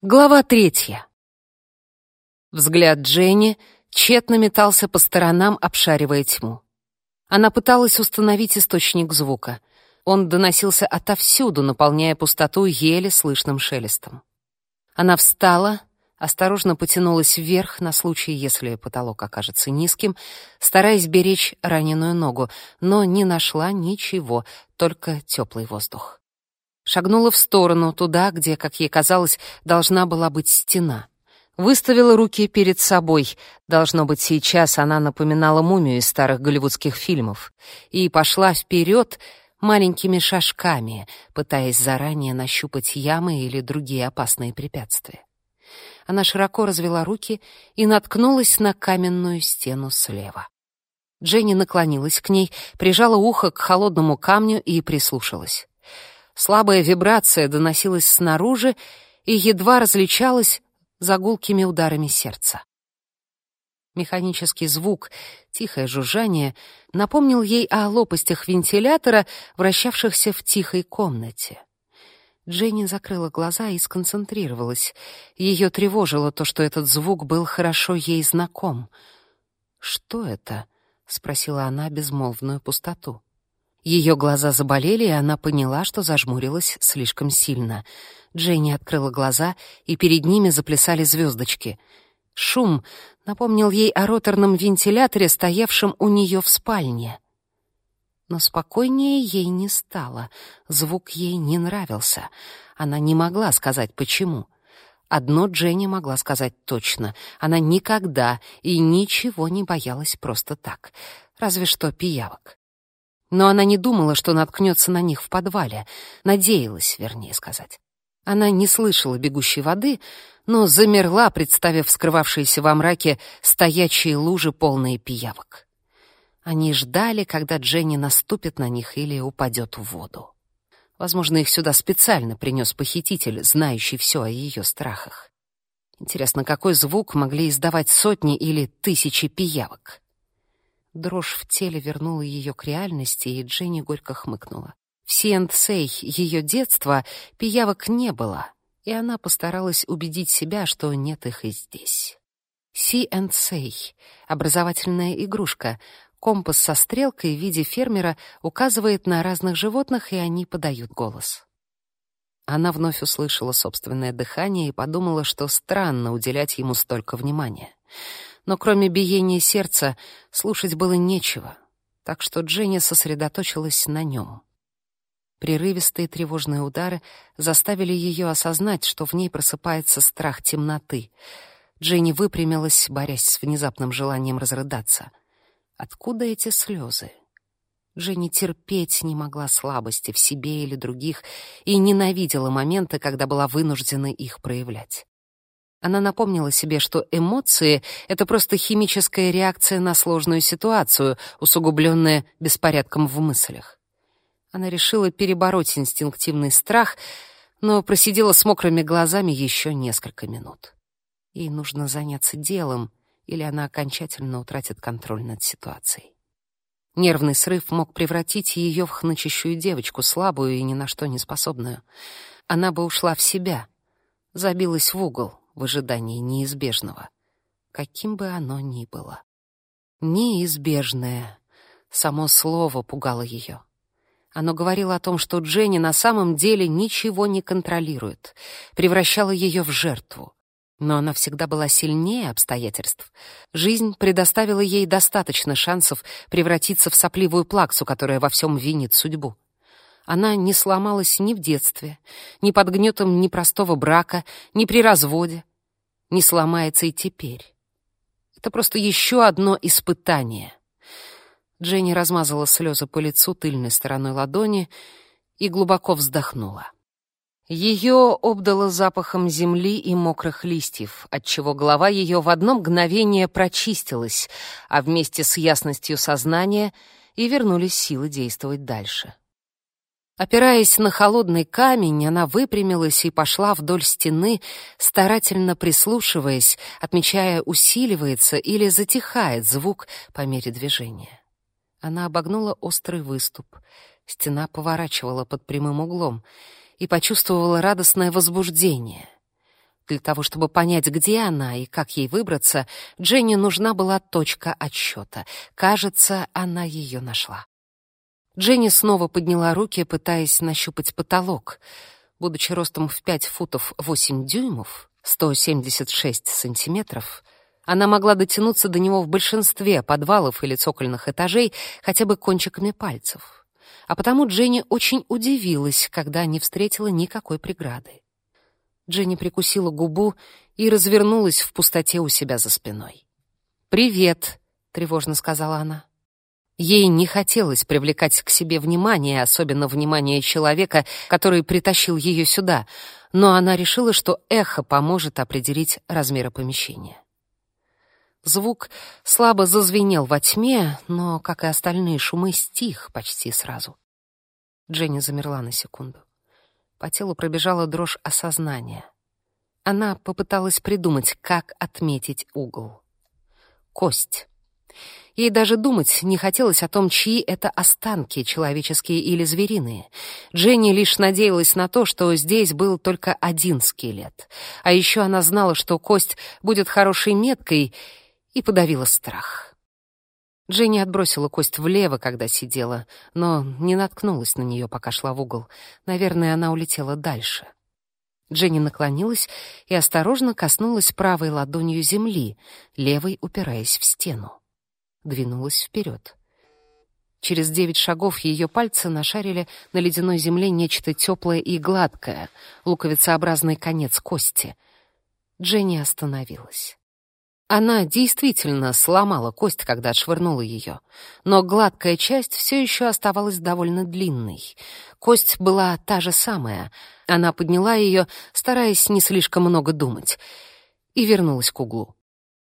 Глава третья. Взгляд Дженни тщетно метался по сторонам, обшаривая тьму. Она пыталась установить источник звука. Он доносился отовсюду, наполняя пустоту еле слышным шелестом. Она встала, осторожно потянулась вверх на случай, если потолок окажется низким, стараясь беречь раненую ногу, но не нашла ничего, только теплый воздух шагнула в сторону, туда, где, как ей казалось, должна была быть стена. Выставила руки перед собой. Должно быть, сейчас она напоминала мумию из старых голливудских фильмов. И пошла вперед маленькими шажками, пытаясь заранее нащупать ямы или другие опасные препятствия. Она широко развела руки и наткнулась на каменную стену слева. Дженни наклонилась к ней, прижала ухо к холодному камню и прислушалась. Слабая вибрация доносилась снаружи и едва различалась за гулкими ударами сердца. Механический звук, тихое жужжание, напомнил ей о лопастях вентилятора, вращавшихся в тихой комнате. Дженни закрыла глаза и сконцентрировалась. Ее тревожило то, что этот звук был хорошо ей знаком. «Что это?» — спросила она безмолвную пустоту. Ее глаза заболели, и она поняла, что зажмурилась слишком сильно. Дженни открыла глаза, и перед ними заплясали звездочки. Шум напомнил ей о роторном вентиляторе, стоявшем у нее в спальне. Но спокойнее ей не стало. Звук ей не нравился. Она не могла сказать, почему. Одно Дженни могла сказать точно. Она никогда и ничего не боялась просто так. Разве что пиявок. Но она не думала, что наткнется на них в подвале. Надеялась, вернее сказать. Она не слышала бегущей воды, но замерла, представив скрывавшиеся во мраке стоячие лужи, полные пиявок. Они ждали, когда Дженни наступит на них или упадет в воду. Возможно, их сюда специально принес похититель, знающий все о ее страхах. Интересно, какой звук могли издавать сотни или тысячи пиявок? Дрожь в теле вернула ее к реальности, и Дженни горько хмыкнула. В Сиэнтсей ее детства пиявок не было, и она постаралась убедить себя, что нет их и здесь. Сиэнтсей — образовательная игрушка. Компас со стрелкой в виде фермера указывает на разных животных, и они подают голос. Она вновь услышала собственное дыхание и подумала, что странно уделять ему столько внимания но кроме биения сердца слушать было нечего, так что Дженни сосредоточилась на нем. Прерывистые тревожные удары заставили ее осознать, что в ней просыпается страх темноты. Дженни выпрямилась, борясь с внезапным желанием разрыдаться. Откуда эти слезы? Дженни терпеть не могла слабости в себе или других и ненавидела моменты, когда была вынуждена их проявлять. Она напомнила себе, что эмоции — это просто химическая реакция на сложную ситуацию, усугубленная беспорядком в мыслях. Она решила перебороть инстинктивный страх, но просидела с мокрыми глазами еще несколько минут. Ей нужно заняться делом, или она окончательно утратит контроль над ситуацией. Нервный срыв мог превратить ее в хнычащую девочку, слабую и ни на что не способную. Она бы ушла в себя, забилась в угол, в ожидании неизбежного, каким бы оно ни было. Неизбежное. Само слово пугало ее. Оно говорило о том, что Дженни на самом деле ничего не контролирует, превращало ее в жертву. Но она всегда была сильнее обстоятельств. Жизнь предоставила ей достаточно шансов превратиться в сопливую плаксу, которая во всем винит судьбу. Она не сломалась ни в детстве, ни под гнетом непростого брака, ни при разводе, не сломается и теперь. Это просто еще одно испытание. Дженни размазала слезы по лицу тыльной стороной ладони и глубоко вздохнула. Ее обдало запахом земли и мокрых листьев, отчего голова ее в одно мгновение прочистилась, а вместе с ясностью сознания и вернулись силы действовать дальше. Опираясь на холодный камень, она выпрямилась и пошла вдоль стены, старательно прислушиваясь, отмечая, усиливается или затихает звук по мере движения. Она обогнула острый выступ. Стена поворачивала под прямым углом и почувствовала радостное возбуждение. Для того, чтобы понять, где она и как ей выбраться, Дженни нужна была точка отсчета. Кажется, она ее нашла. Дженни снова подняла руки, пытаясь нащупать потолок. Будучи ростом в 5 футов 8 дюймов, 176 сантиметров, она могла дотянуться до него в большинстве подвалов или цокольных этажей хотя бы кончиками пальцев. А потому Дженни очень удивилась, когда не встретила никакой преграды. Дженни прикусила губу и развернулась в пустоте у себя за спиной. «Привет», — тревожно сказала она. Ей не хотелось привлекать к себе внимание, особенно внимание человека, который притащил ее сюда, но она решила, что эхо поможет определить размеры помещения. Звук слабо зазвенел во тьме, но, как и остальные шумы, стих почти сразу. Дженни замерла на секунду. По телу пробежала дрожь осознания. Она попыталась придумать, как отметить угол. Кость. Ей даже думать не хотелось о том, чьи это останки, человеческие или звериные. Дженни лишь надеялась на то, что здесь был только один скелет. А еще она знала, что кость будет хорошей меткой, и подавила страх. Дженни отбросила кость влево, когда сидела, но не наткнулась на нее, пока шла в угол. Наверное, она улетела дальше. Дженни наклонилась и осторожно коснулась правой ладонью земли, левой упираясь в стену. Двинулась вперед. Через девять шагов ее пальцы нашарили на ледяной земле нечто теплое и гладкое, луковицеобразный конец кости. Дженни остановилась. Она действительно сломала кость, когда отшвырнула ее, но гладкая часть все еще оставалась довольно длинной. Кость была та же самая. Она подняла ее, стараясь не слишком много думать, и вернулась к углу.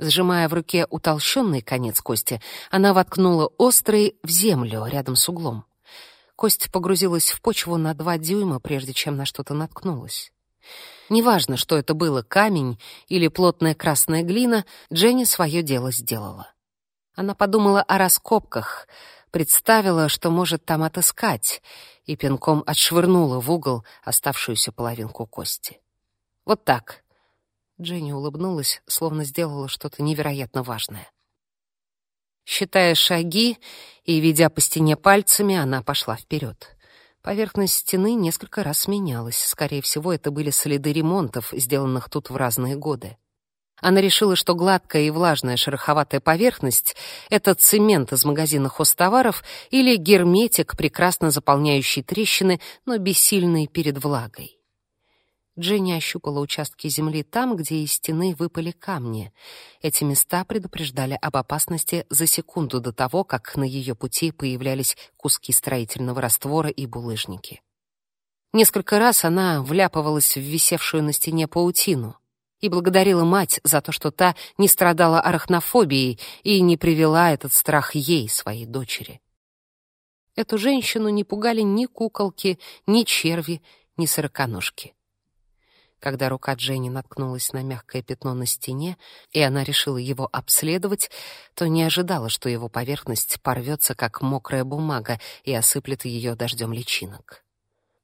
Сжимая в руке утолщенный конец кости, она воткнула острый в землю рядом с углом. Кость погрузилась в почву на два дюйма, прежде чем на что-то наткнулась. Неважно, что это было, камень или плотная красная глина, Дженни свое дело сделала. Она подумала о раскопках, представила, что может там отыскать, и пинком отшвырнула в угол оставшуюся половинку кости. Вот так. Дженни улыбнулась, словно сделала что-то невероятно важное. Считая шаги и ведя по стене пальцами, она пошла вперед. Поверхность стены несколько раз менялась. Скорее всего, это были следы ремонтов, сделанных тут в разные годы. Она решила, что гладкая и влажная шероховатая поверхность — это цемент из магазина хозтоваров или герметик, прекрасно заполняющий трещины, но бессильный перед влагой. Дженни ощупала участки земли там, где из стены выпали камни. Эти места предупреждали об опасности за секунду до того, как на ее пути появлялись куски строительного раствора и булыжники. Несколько раз она вляпывалась в висевшую на стене паутину и благодарила мать за то, что та не страдала арахнофобией и не привела этот страх ей, своей дочери. Эту женщину не пугали ни куколки, ни черви, ни сороконожки. Когда рука Дженни наткнулась на мягкое пятно на стене, и она решила его обследовать, то не ожидала, что его поверхность порвется, как мокрая бумага, и осыплет ее дождем личинок.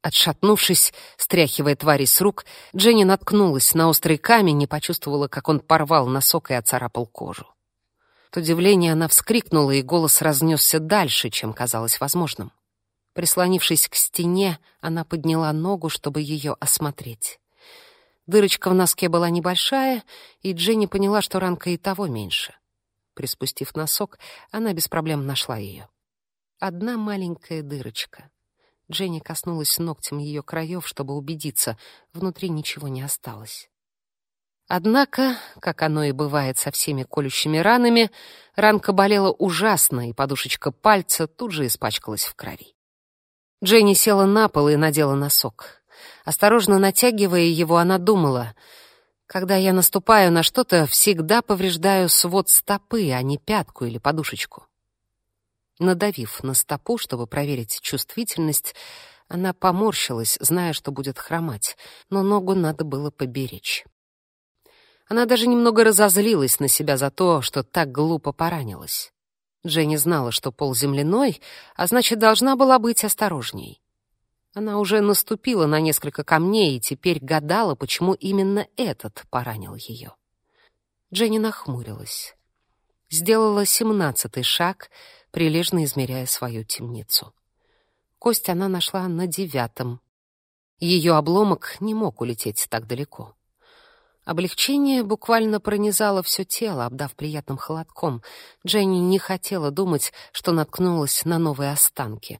Отшатнувшись, стряхивая твари с рук, Дженни наткнулась на острый камень и почувствовала, как он порвал носок и оцарапал кожу. От удивления она вскрикнула, и голос разнесся дальше, чем казалось возможным. Прислонившись к стене, она подняла ногу, чтобы ее осмотреть. Дырочка в носке была небольшая, и Дженни поняла, что ранка и того меньше. Приспустив носок, она без проблем нашла ее. Одна маленькая дырочка. Дженни коснулась ногтем ее краев, чтобы убедиться, внутри ничего не осталось. Однако, как оно и бывает со всеми колющими ранами, ранка болела ужасно, и подушечка пальца тут же испачкалась в крови. Дженни села на пол и надела носок. Осторожно натягивая его, она думала, когда я наступаю на что-то, всегда повреждаю свод стопы, а не пятку или подушечку. Надавив на стопу, чтобы проверить чувствительность, она поморщилась, зная, что будет хромать, но ногу надо было поберечь. Она даже немного разозлилась на себя за то, что так глупо поранилась. Дженни знала, что пол земляной, а значит, должна была быть осторожней. Она уже наступила на несколько камней и теперь гадала, почему именно этот поранил ее. Дженни нахмурилась. Сделала семнадцатый шаг, прилежно измеряя свою темницу. Кость она нашла на девятом. Ее обломок не мог улететь так далеко. Облегчение буквально пронизало все тело, обдав приятным холодком. Дженни не хотела думать, что наткнулась на новые останки.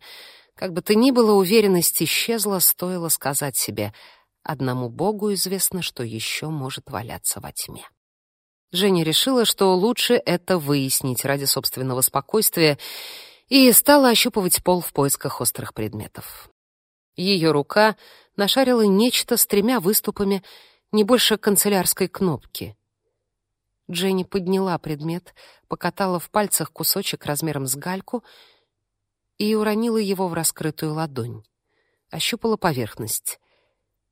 Как бы то ни было, уверенность исчезла, стоило сказать себе «одному Богу известно, что еще может валяться во тьме». Женя решила, что лучше это выяснить ради собственного спокойствия, и стала ощупывать пол в поисках острых предметов. Ее рука нашарила нечто с тремя выступами, не больше канцелярской кнопки. Дженни подняла предмет, покатала в пальцах кусочек размером с гальку и уронила его в раскрытую ладонь. Ощупала поверхность.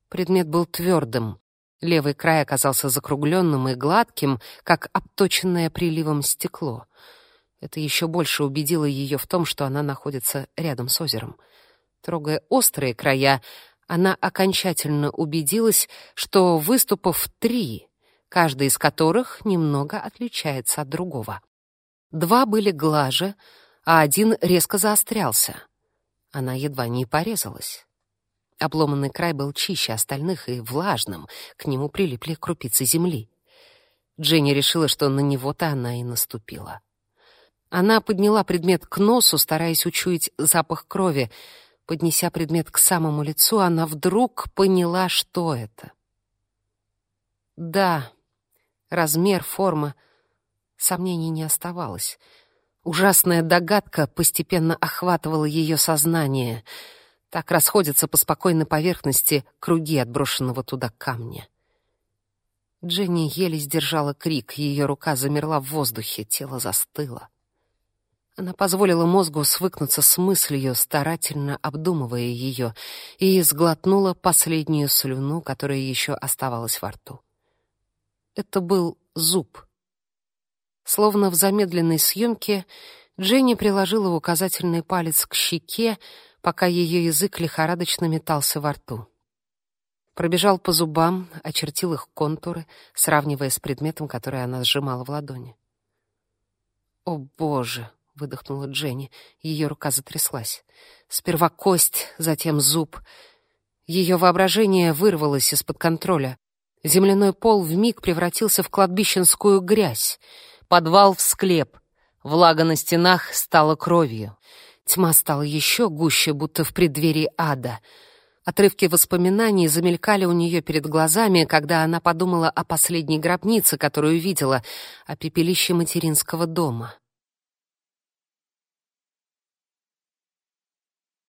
Предмет был твердым. Левый край оказался закругленным и гладким, как обточенное приливом стекло. Это еще больше убедило ее в том, что она находится рядом с озером. Трогая острые края, она окончательно убедилась, что выступов три, каждый из которых немного отличается от другого. Два были глаже, а один резко заострялся. Она едва не порезалась. Обломанный край был чище остальных и влажным, к нему прилипли крупицы земли. Дженни решила, что на него-то она и наступила. Она подняла предмет к носу, стараясь учуять запах крови, Поднеся предмет к самому лицу, она вдруг поняла, что это. Да, размер, форма, сомнений не оставалось. Ужасная догадка постепенно охватывала ее сознание. Так расходятся по спокойной поверхности круги отброшенного туда камня. Дженни еле сдержала крик, ее рука замерла в воздухе, тело застыло. Она позволила мозгу свыкнуться с мыслью, старательно обдумывая ее, и сглотнула последнюю слюну, которая еще оставалась во рту. Это был зуб. Словно в замедленной съемке, Дженни приложила указательный палец к щеке, пока ее язык лихорадочно метался во рту. Пробежал по зубам, очертил их контуры, сравнивая с предметом, который она сжимала в ладони. «О, Боже!» — выдохнула Дженни. Ее рука затряслась. Сперва кость, затем зуб. Ее воображение вырвалось из-под контроля. Земляной пол вмиг превратился в кладбищенскую грязь. Подвал в склеп. Влага на стенах стала кровью. Тьма стала еще гуще, будто в преддверии ада. Отрывки воспоминаний замелькали у нее перед глазами, когда она подумала о последней гробнице, которую видела, о пепелище материнского дома.